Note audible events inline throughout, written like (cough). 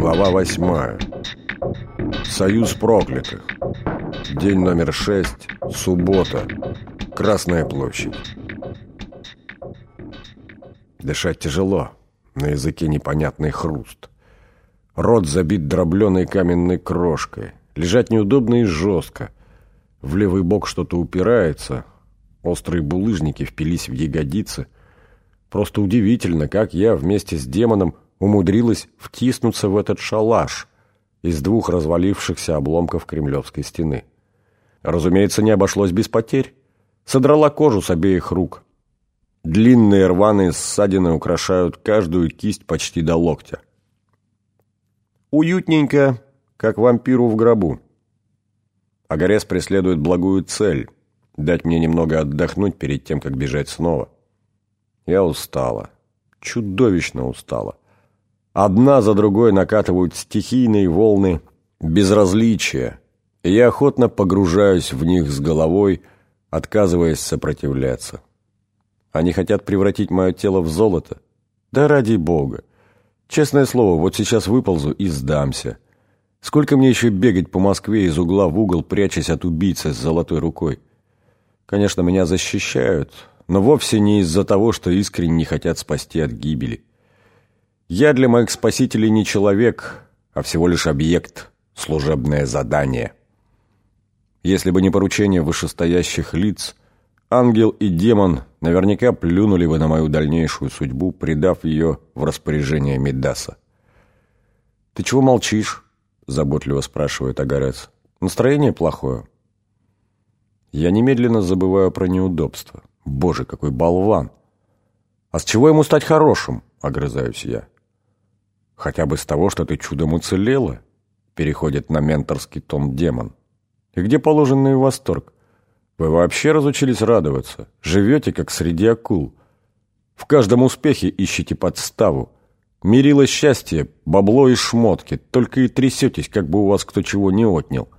Глава восьмая. Союз проклятых. День номер шесть. Суббота. Красная площадь. Дышать тяжело. На языке непонятный хруст. Рот забит дробленой каменной крошкой. Лежать неудобно и жестко. В левый бок что-то упирается. Острые булыжники впились в ягодицы. Просто удивительно, как я вместе с демоном умудрилась втиснуться в этот шалаш из двух развалившихся обломков кремлевской стены. Разумеется, не обошлось без потерь. Содрала кожу с обеих рук. Длинные рваные ссадины украшают каждую кисть почти до локтя. Уютненько, как вампиру в гробу. Агарес преследует благую цель – дать мне немного отдохнуть перед тем, как бежать снова. Я устала. Чудовищно устала. Одна за другой накатывают стихийные волны безразличия, и я охотно погружаюсь в них с головой, отказываясь сопротивляться. Они хотят превратить мое тело в золото? Да ради бога! Честное слово, вот сейчас выползу и сдамся – Сколько мне еще бегать по Москве из угла в угол, прячась от убийцы с золотой рукой? Конечно, меня защищают, но вовсе не из-за того, что искренне хотят спасти от гибели. Я для моих спасителей не человек, а всего лишь объект, служебное задание. Если бы не поручение вышестоящих лиц, ангел и демон наверняка плюнули бы на мою дальнейшую судьбу, предав ее в распоряжение Медаса. «Ты чего молчишь?» заботливо спрашивает Агарец. Настроение плохое. Я немедленно забываю про неудобства. Боже, какой болван! А с чего ему стать хорошим? Огрызаюсь я. Хотя бы с того, что ты чудом уцелела, переходит на менторский тон демон. И где положенный восторг? Вы вообще разучились радоваться. Живете, как среди акул. В каждом успехе ищете подставу. Мерило счастье, бабло и шмотки, только и трясетесь, как бы у вас кто чего не отнял.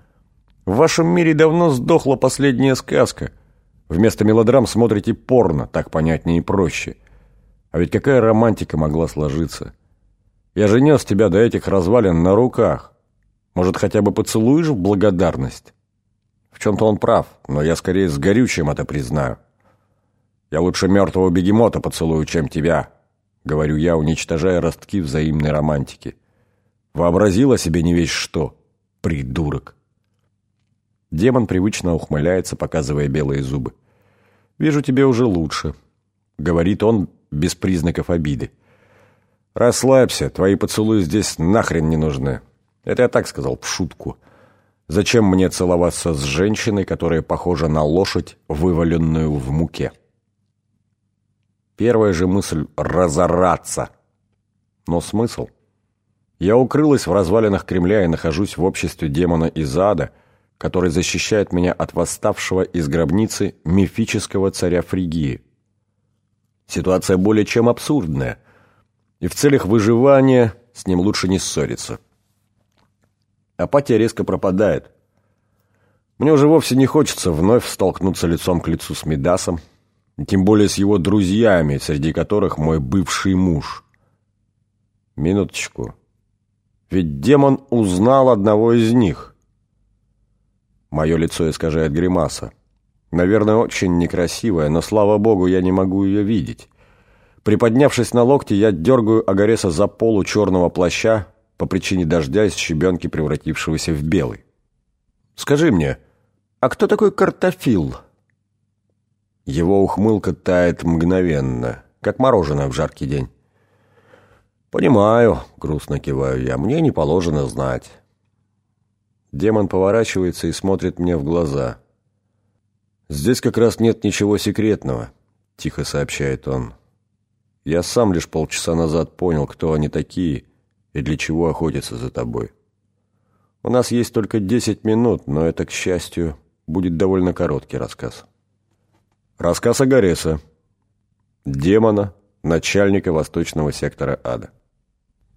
В вашем мире давно сдохла последняя сказка. Вместо мелодрам смотрите порно, так понятнее и проще. А ведь какая романтика могла сложиться? Я же нес тебя до этих развалин на руках. Может, хотя бы поцелуешь в благодарность? В чем-то он прав, но я скорее с горючим это признаю. Я лучше мертвого бегемота поцелую, чем тебя, — говорю я, уничтожая ростки взаимной романтики. Вообразила себе не весь что. Придурок. Демон привычно ухмыляется, показывая белые зубы. «Вижу, тебе уже лучше», — говорит он без признаков обиды. «Расслабься, твои поцелуи здесь нахрен не нужны». Это я так сказал, в шутку. Зачем мне целоваться с женщиной, которая похожа на лошадь, вываленную в муке?» Первая же мысль — разораться. Но смысл? Я укрылась в развалинах Кремля и нахожусь в обществе демона из ада, который защищает меня от восставшего из гробницы мифического царя Фригии. Ситуация более чем абсурдная, и в целях выживания с ним лучше не ссориться. Апатия резко пропадает. Мне уже вовсе не хочется вновь столкнуться лицом к лицу с Медасом, тем более с его друзьями, среди которых мой бывший муж. Минуточку. Ведь демон узнал одного из них. Мое лицо искажает гримаса. Наверное, очень некрасивая, но, слава богу, я не могу ее видеть. Приподнявшись на локте, я дергаю Агареса за полу черного плаща по причине дождя из щебенки, превратившегося в белый. «Скажи мне, а кто такой картофил?» Его ухмылка тает мгновенно, как мороженое в жаркий день. «Понимаю», — грустно киваю я, — «мне не положено знать». Демон поворачивается и смотрит мне в глаза. «Здесь как раз нет ничего секретного», — тихо сообщает он. «Я сам лишь полчаса назад понял, кто они такие и для чего охотятся за тобой. У нас есть только десять минут, но это, к счастью, будет довольно короткий рассказ». Рассказ Агареса. Демона, начальника восточного сектора ада.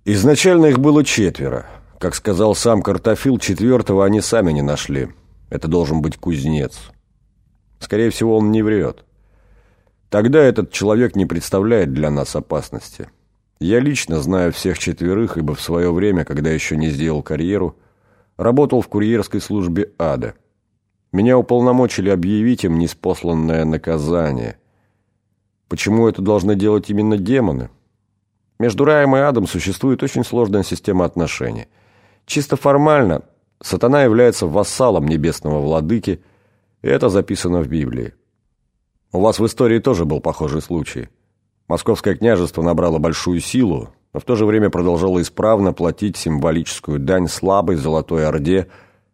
Изначально их было четверо. Как сказал сам Картофил, четвертого они сами не нашли. Это должен быть кузнец. Скорее всего, он не врет. Тогда этот человек не представляет для нас опасности. Я лично знаю всех четверых, ибо в свое время, когда еще не сделал карьеру, работал в курьерской службе ада. Меня уполномочили объявить им неспосланное наказание. Почему это должны делать именно демоны? Между раем и адом существует очень сложная система отношений. Чисто формально сатана является вассалом небесного владыки, и это записано в Библии. У вас в истории тоже был похожий случай. Московское княжество набрало большую силу, но в то же время продолжало исправно платить символическую дань слабой Золотой Орде,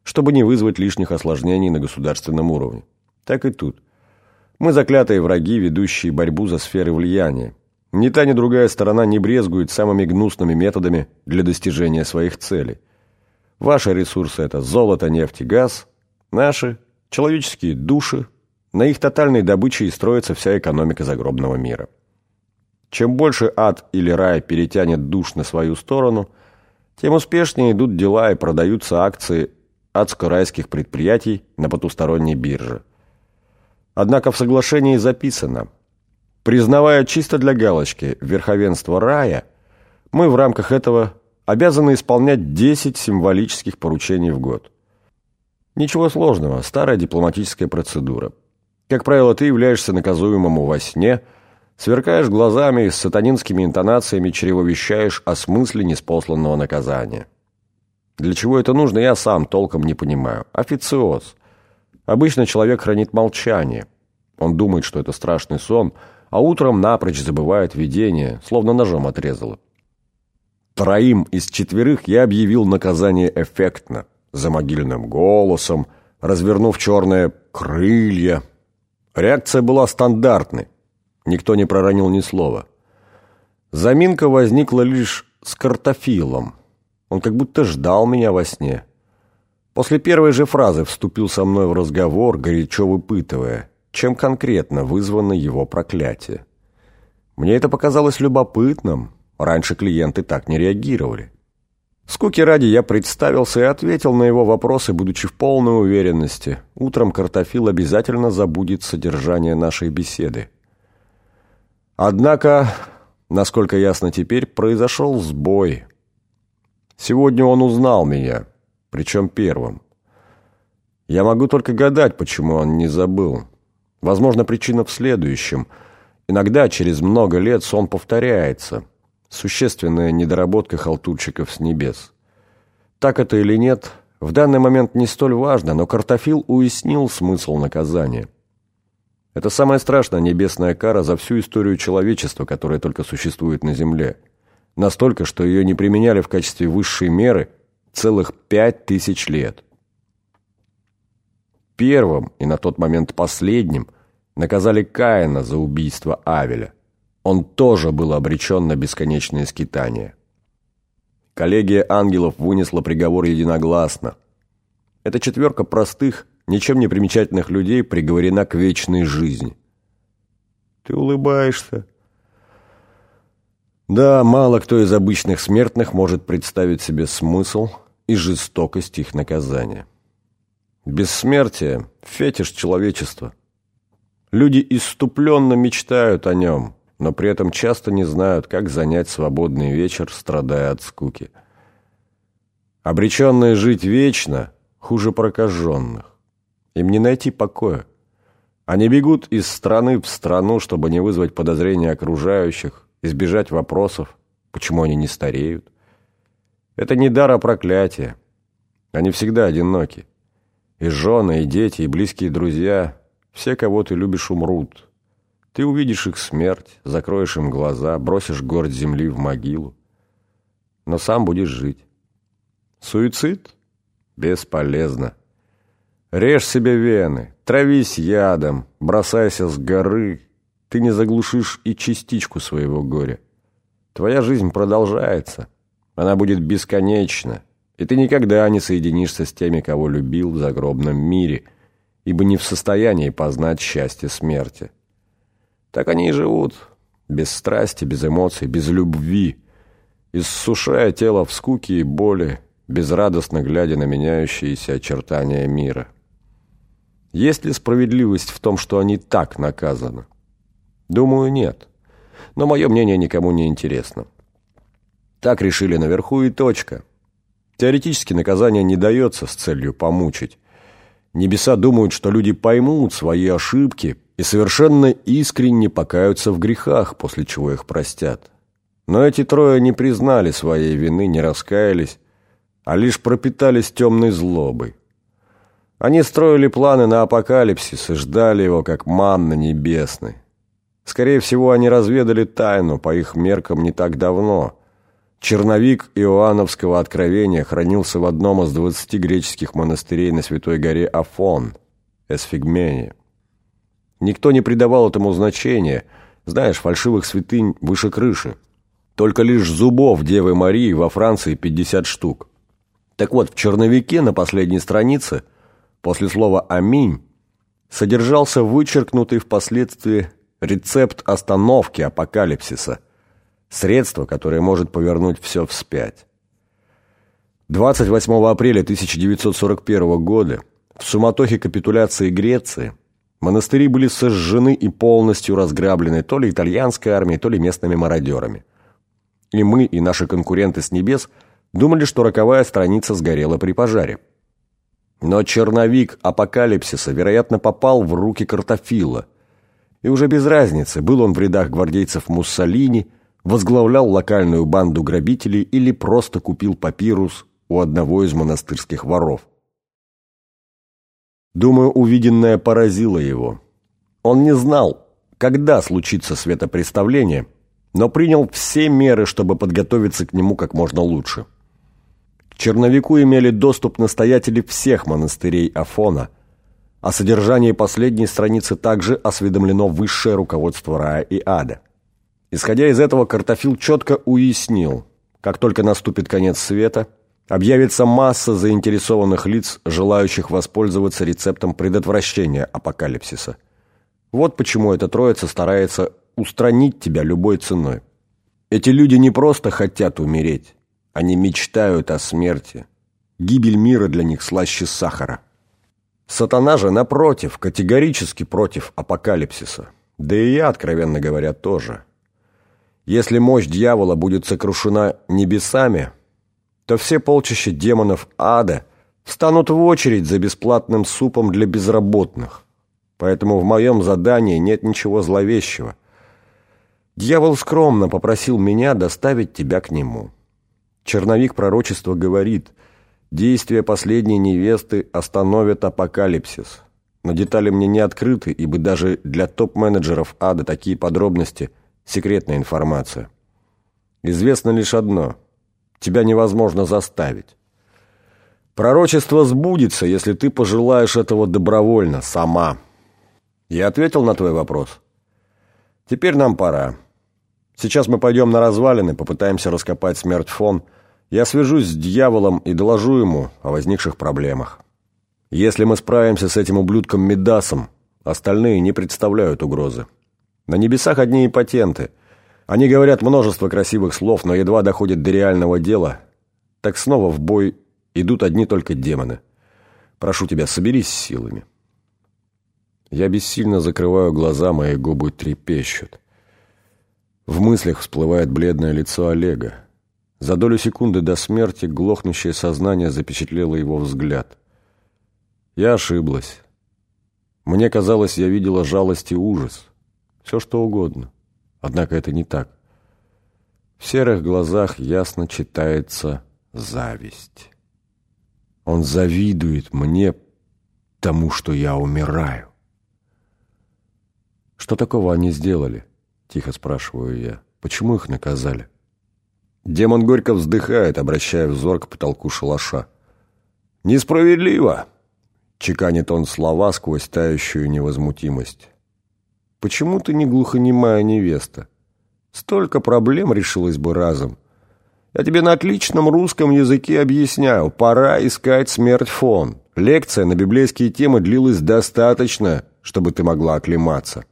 чтобы не вызвать лишних осложнений на государственном уровне. Так и тут. Мы заклятые враги, ведущие борьбу за сферы влияния. Ни та, ни другая сторона не брезгует самыми гнусными методами для достижения своих целей. Ваши ресурсы – это золото, нефть и газ. Наши – человеческие души. На их тотальной добыче и строится вся экономика загробного мира. Чем больше ад или рай перетянет душ на свою сторону, тем успешнее идут дела и продаются акции адско-райских предприятий на потусторонней бирже. Однако в соглашении записано, признавая чисто для галочки верховенство рая, мы в рамках этого обязаны исполнять 10 символических поручений в год. Ничего сложного, старая дипломатическая процедура. Как правило, ты являешься наказуемым во сне – Сверкаешь глазами и с сатанинскими интонациями чревовещаешь о смысле неспосланного наказания. Для чего это нужно, я сам толком не понимаю. Официоз. Обычно человек хранит молчание. Он думает, что это страшный сон, а утром напрочь забывает видение, словно ножом отрезало. Троим из четверых я объявил наказание эффектно, за могильным голосом, развернув черные крылья. Реакция была стандартной. Никто не проронил ни слова. Заминка возникла лишь с картофилом. Он как будто ждал меня во сне. После первой же фразы вступил со мной в разговор, горячо выпытывая, чем конкретно вызвано его проклятие. Мне это показалось любопытным. Раньше клиенты так не реагировали. Скуки ради я представился и ответил на его вопросы, будучи в полной уверенности. Утром картофил обязательно забудет содержание нашей беседы. Однако, насколько ясно теперь, произошел сбой. Сегодня он узнал меня, причем первым. Я могу только гадать, почему он не забыл. Возможно, причина в следующем. Иногда, через много лет, сон повторяется. Существенная недоработка халтурщиков с небес. Так это или нет, в данный момент не столь важно, но Картофил уяснил смысл наказания. Это самая страшная небесная кара за всю историю человечества, которая только существует на Земле. Настолько, что ее не применяли в качестве высшей меры целых пять тысяч лет. Первым, и на тот момент последним, наказали Каина за убийство Авеля. Он тоже был обречен на бесконечные скитания. Коллегия ангелов вынесла приговор единогласно. Эта четверка простых, ничем не примечательных людей приговорена к вечной жизни. Ты улыбаешься. Да, мало кто из обычных смертных может представить себе смысл и жестокость их наказания. Бессмертие – фетиш человечества. Люди иступленно мечтают о нем, но при этом часто не знают, как занять свободный вечер, страдая от скуки. Обреченные жить вечно хуже прокаженных. Им не найти покоя. Они бегут из страны в страну, чтобы не вызвать подозрения окружающих, избежать вопросов, почему они не стареют. Это не дар, а проклятие. Они всегда одиноки. И жены, и дети, и близкие друзья, все, кого ты любишь, умрут. Ты увидишь их смерть, закроешь им глаза, бросишь горсть земли в могилу. Но сам будешь жить. Суицид? Бесполезно. Режь себе вены, травись ядом, бросайся с горы. Ты не заглушишь и частичку своего горя. Твоя жизнь продолжается. Она будет бесконечна. И ты никогда не соединишься с теми, кого любил в загробном мире, ибо не в состоянии познать счастье смерти. Так они и живут, без страсти, без эмоций, без любви, иссушая тело в скуке и боли, безрадостно глядя на меняющиеся очертания мира. Есть ли справедливость в том, что они так наказаны? Думаю, нет. Но мое мнение никому не интересно. Так решили наверху и точка. Теоретически наказание не дается с целью помучить. Небеса думают, что люди поймут свои ошибки и совершенно искренне покаются в грехах, после чего их простят. Но эти трое не признали своей вины, не раскаялись, а лишь пропитались темной злобой. Они строили планы на апокалипсис и ждали его, как манна небесной. Скорее всего, они разведали тайну, по их меркам, не так давно. Черновик Иоанновского откровения хранился в одном из двадцати греческих монастырей на Святой горе Афон, Эсфигмене. Никто не придавал этому значения, знаешь, фальшивых святынь выше крыши. Только лишь зубов Девы Марии во Франции 50 штук. Так вот, в черновике на последней странице, после слова «Аминь», содержался вычеркнутый впоследствии рецепт остановки апокалипсиса, средство, которое может повернуть все вспять. 28 апреля 1941 года в суматохе капитуляции Греции монастыри были сожжены и полностью разграблены то ли итальянской армией, то ли местными мародерами. И мы, и наши конкуренты с небес думали, что роковая страница сгорела при пожаре. Но черновик апокалипсиса, вероятно, попал в руки картофила – и уже без разницы, был он в рядах гвардейцев Муссолини, возглавлял локальную банду грабителей или просто купил папирус у одного из монастырских воров. Думаю, увиденное поразило его. Он не знал, когда случится светопреставление, но принял все меры, чтобы подготовиться к нему как можно лучше. К черновику имели доступ настоятели всех монастырей Афона – о содержании последней страницы также осведомлено высшее руководство рая и ада. Исходя из этого, Картофил четко уяснил, как только наступит конец света, объявится масса заинтересованных лиц, желающих воспользоваться рецептом предотвращения апокалипсиса. Вот почему эта троица старается устранить тебя любой ценой. Эти люди не просто хотят умереть, они мечтают о смерти. Гибель мира для них слаще сахара. Сатана же, напротив, категорически против апокалипсиса. Да и я, откровенно говоря, тоже. Если мощь дьявола будет сокрушена небесами, то все полчища демонов ада встанут в очередь за бесплатным супом для безработных. Поэтому в моем задании нет ничего зловещего. Дьявол скромно попросил меня доставить тебя к нему. Черновик пророчества говорит – Действия последней невесты остановят апокалипсис. Но детали мне не открыты, ибо даже для топ-менеджеров ада такие подробности – секретная информация. Известно лишь одно – тебя невозможно заставить. Пророчество сбудется, если ты пожелаешь этого добровольно, сама. Я ответил на твой вопрос. Теперь нам пора. Сейчас мы пойдем на развалины, попытаемся раскопать смерть-фон – я свяжусь с дьяволом и доложу ему о возникших проблемах. Если мы справимся с этим ублюдком Медасом, остальные не представляют угрозы. На небесах одни импотенты. Они говорят множество красивых слов, но едва доходят до реального дела. Так снова в бой идут одни только демоны. Прошу тебя, соберись с силами. Я бессильно закрываю глаза, мои губы трепещут. В мыслях всплывает бледное лицо Олега. За долю секунды до смерти глохнущее сознание запечатлело его взгляд. Я ошиблась. Мне казалось, я видела жалость и ужас. Все что угодно. Однако это не так. В серых глазах ясно читается зависть. Он завидует мне тому, что я умираю. «Что такого они сделали?» — тихо спрашиваю я. «Почему их наказали?» Демон горько вздыхает, обращая взор к потолку шалаша. «Несправедливо!» — чеканит он слова сквозь тающую невозмутимость. «Почему ты не глухонемая невеста? Столько проблем решилось бы разом. Я тебе на отличном русском языке объясняю. Пора искать смерть фон. Лекция на библейские темы длилась достаточно, чтобы ты могла оклематься.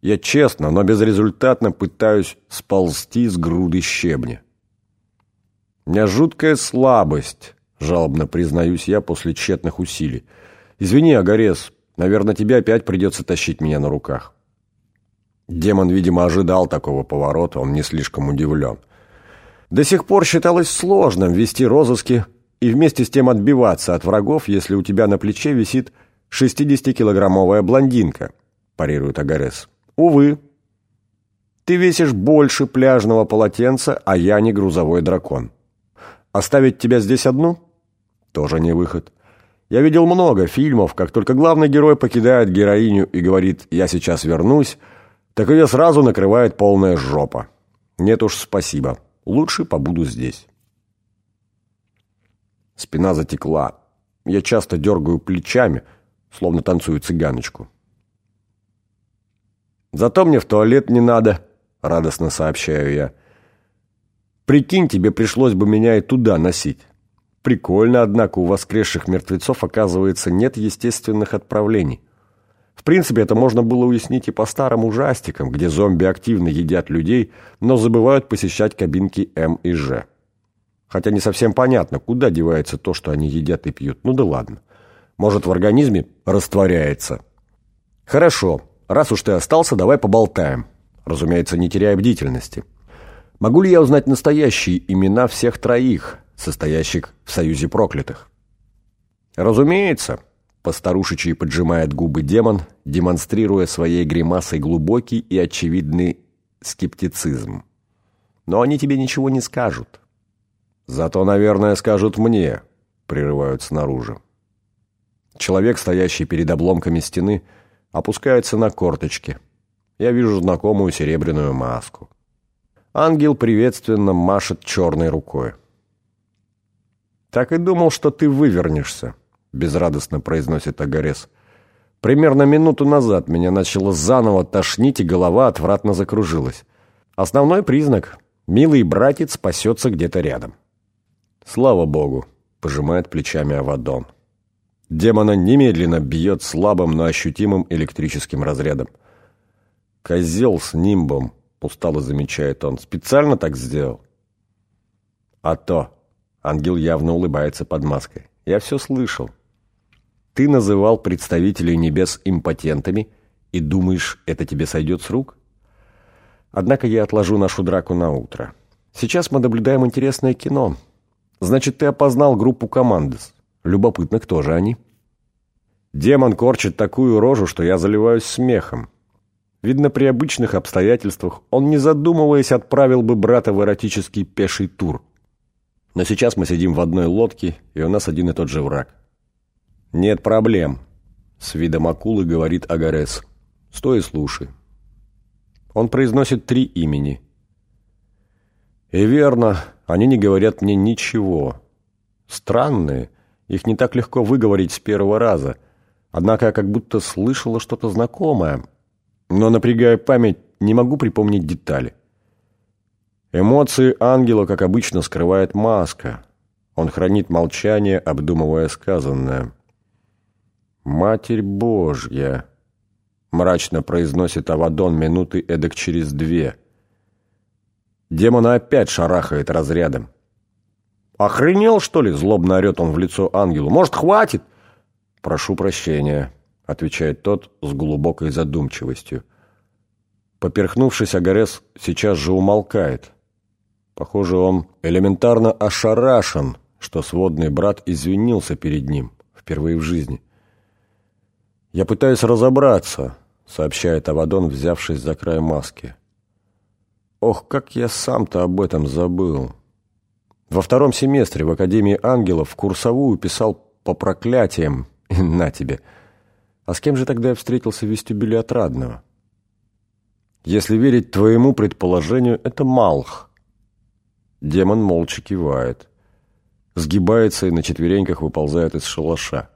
Я честно, но безрезультатно пытаюсь сползти с груды щебня. У меня жуткая слабость, жалобно признаюсь я после тщетных усилий. Извини, Агарес, наверное, тебе опять придется тащить меня на руках. Демон, видимо, ожидал такого поворота, он не слишком удивлен. До сих пор считалось сложным вести розыски и вместе с тем отбиваться от врагов, если у тебя на плече висит 60-килограммовая блондинка, парирует Агарес. Увы, ты весишь больше пляжного полотенца, а я не грузовой дракон. Оставить тебя здесь одну? Тоже не выход. Я видел много фильмов, как только главный герой покидает героиню и говорит «я сейчас вернусь», так ее сразу накрывает полная жопа. Нет уж, спасибо. Лучше побуду здесь. Спина затекла. Я часто дергаю плечами, словно танцую цыганочку. «Зато мне в туалет не надо», — радостно сообщаю я. «Прикинь, тебе пришлось бы меня и туда носить». Прикольно, однако, у воскресших мертвецов, оказывается, нет естественных отправлений. В принципе, это можно было уяснить и по старым ужастикам, где зомби активно едят людей, но забывают посещать кабинки М и Ж. Хотя не совсем понятно, куда девается то, что они едят и пьют. Ну да ладно. Может, в организме растворяется. Хорошо, раз уж ты остался, давай поболтаем. Разумеется, не теряя бдительности. Могу ли я узнать настоящие имена всех троих, состоящих в союзе проклятых? Разумеется, постарушечьи поджимает губы демон, демонстрируя своей гримасой глубокий и очевидный скептицизм. Но они тебе ничего не скажут. Зато, наверное, скажут мне, прерывают снаружи. Человек, стоящий перед обломками стены, опускается на корточки. Я вижу знакомую серебряную маску. Ангел приветственно машет черной рукой. «Так и думал, что ты вывернешься», — безрадостно произносит Агарес. «Примерно минуту назад меня начало заново тошнить, и голова отвратно закружилась. Основной признак — милый братец спасется где-то рядом». «Слава богу», — пожимает плечами Авадон. Демона немедленно бьет слабым, но ощутимым электрическим разрядом. «Козел с нимбом», — устало замечает он, — «специально так сделал?» «А то», Ангел явно улыбается под маской. «Я все слышал. Ты называл представителей небес импотентами и думаешь, это тебе сойдет с рук? Однако я отложу нашу драку на утро. Сейчас мы наблюдаем интересное кино. Значит, ты опознал группу «Командос». Любопытно, кто же они?» Демон корчит такую рожу, что я заливаюсь смехом. Видно, при обычных обстоятельствах он, не задумываясь, отправил бы брата в эротический пеший тур – но сейчас мы сидим в одной лодке, и у нас один и тот же враг. «Нет проблем», — с видом акулы говорит Агарес. «Стой и слушай». Он произносит три имени. И верно, они не говорят мне ничего. Странные, их не так легко выговорить с первого раза. Однако я как будто слышала что-то знакомое. Но, напрягая память, не могу припомнить детали. Эмоции ангела, как обычно, скрывает маска. Он хранит молчание, обдумывая сказанное. «Матерь Божья!» — мрачно произносит Авадон минуты эдак через две. Демона опять шарахает разрядом. «Охренел, что ли?» — злобно орет он в лицо ангелу. «Может, хватит?» «Прошу прощения», — отвечает тот с глубокой задумчивостью. Поперхнувшись, Агарес сейчас же умолкает. Похоже, он элементарно ошарашен, что сводный брат извинился перед ним впервые в жизни. «Я пытаюсь разобраться», — сообщает Авадон, взявшись за край маски. «Ох, как я сам-то об этом забыл!» Во втором семестре в Академии ангелов курсовую писал по проклятиям, (laughs) на тебе. А с кем же тогда я встретился в вестибюле Отрадного? Если верить твоему предположению, это Малх — Демон молча кивает. Сгибается и на четвереньках выползает из шалаша.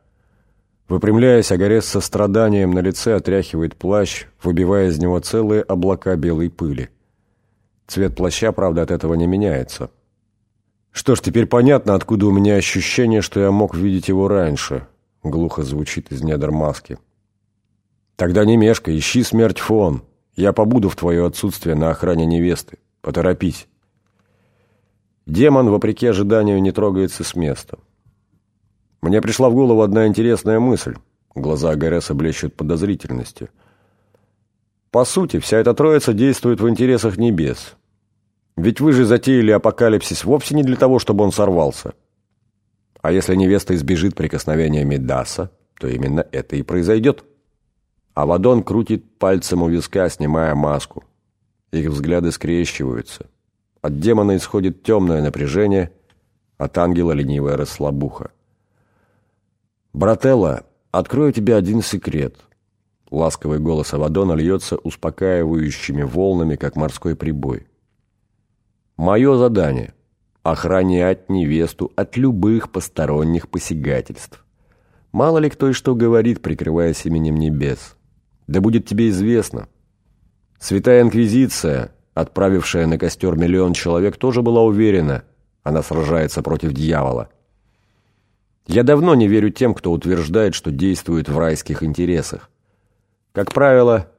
Выпрямляясь, Агарес со страданием на лице отряхивает плащ, выбивая из него целые облака белой пыли. Цвет плаща, правда, от этого не меняется. «Что ж, теперь понятно, откуда у меня ощущение, что я мог видеть его раньше», — глухо звучит из недр маски. «Тогда не мешкай, ищи смерть фон. Я побуду в твое отсутствие на охране невесты. Поторопись». Демон, вопреки ожиданию, не трогается с места. Мне пришла в голову одна интересная мысль. Глаза Агареса блещут подозрительностью. По сути, вся эта троица действует в интересах небес. Ведь вы же затеяли апокалипсис вовсе не для того, чтобы он сорвался. А если невеста избежит прикосновения Медаса, то именно это и произойдет. Авадон крутит пальцем у виска, снимая маску. Их взгляды скрещиваются. От демона исходит темное напряжение, от ангела ленивая расслабуха. «Брателло, открою тебе один секрет». Ласковый голос Авадона льется успокаивающими волнами, как морской прибой. «Мое задание — охранять невесту от любых посторонних посягательств. Мало ли кто и что говорит, прикрываясь именем небес. Да будет тебе известно. Святая Инквизиция, отправившая на костер миллион человек, тоже была уверена, она сражается против дьявола. Я давно не верю тем, кто утверждает, что действует в райских интересах. Как правило,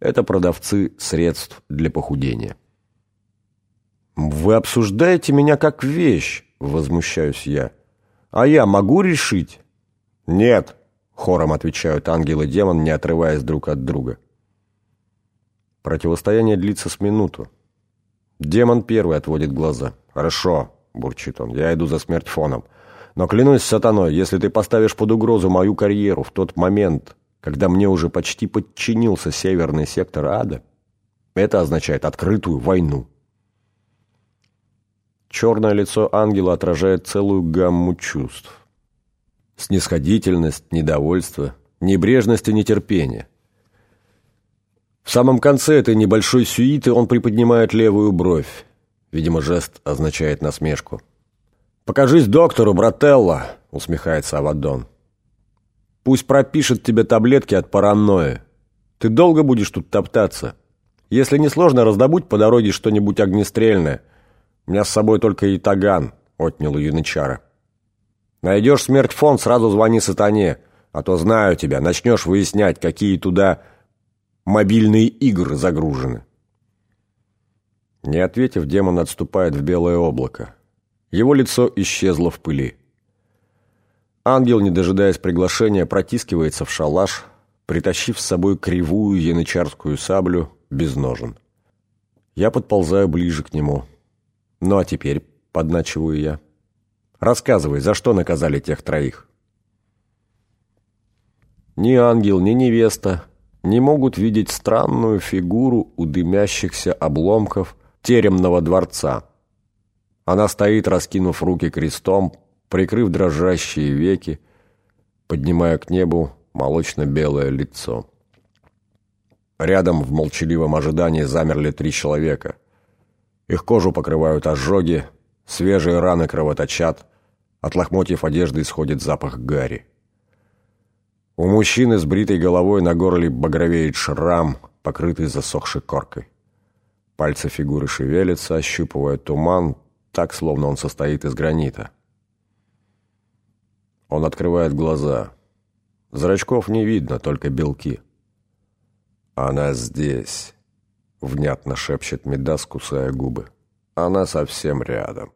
это продавцы средств для похудения. «Вы обсуждаете меня как вещь», — возмущаюсь я. «А я могу решить?» «Нет», — хором отвечают ангел и демон, не отрываясь друг от друга. Противостояние длится с минуту. Демон первый отводит глаза. «Хорошо», — бурчит он, — «я иду за смерть фоном. Но клянусь сатаной, если ты поставишь под угрозу мою карьеру в тот момент, когда мне уже почти подчинился северный сектор ада, это означает открытую войну». Черное лицо ангела отражает целую гамму чувств. Снисходительность, недовольство, небрежность и нетерпение. В самом конце этой небольшой сюиты он приподнимает левую бровь. Видимо, жест означает насмешку. «Покажись доктору, брателло!» — усмехается Авадон. «Пусть пропишет тебе таблетки от паранойи. Ты долго будешь тут топтаться? Если не сложно, раздобудь по дороге что-нибудь огнестрельное. У меня с собой только и таган», — отнял у. «Найдешь смерть фон, сразу звони сатане, а то знаю тебя, начнешь выяснять, какие туда мобильные игры загружены». Не ответив, демон отступает в белое облако. Его лицо исчезло в пыли. Ангел, не дожидаясь приглашения, протискивается в шалаш, притащив с собой кривую янычарскую саблю без ножен. Я подползаю ближе к нему. Ну а теперь, подначиваю я, рассказывай, за что наказали тех троих? Ни ангел, ни невеста не могут видеть странную фигуру у дымящихся обломков теремного дворца. Она стоит, раскинув руки крестом, прикрыв дрожащие веки, поднимая к небу молочно-белое лицо. Рядом в молчаливом ожидании замерли три человека. Их кожу покрывают ожоги, свежие раны кровоточат, от лохмотьев одежды исходит запах гари. У мужчины с бритой головой на горле багровеет шрам, покрытый засохшей коркой. Пальцы фигуры шевелятся, ощупывая туман, так, словно он состоит из гранита. Он открывает глаза. Зрачков не видно, только белки. «Она здесь», — внятно шепчет Медас, кусая губы. «Она совсем рядом».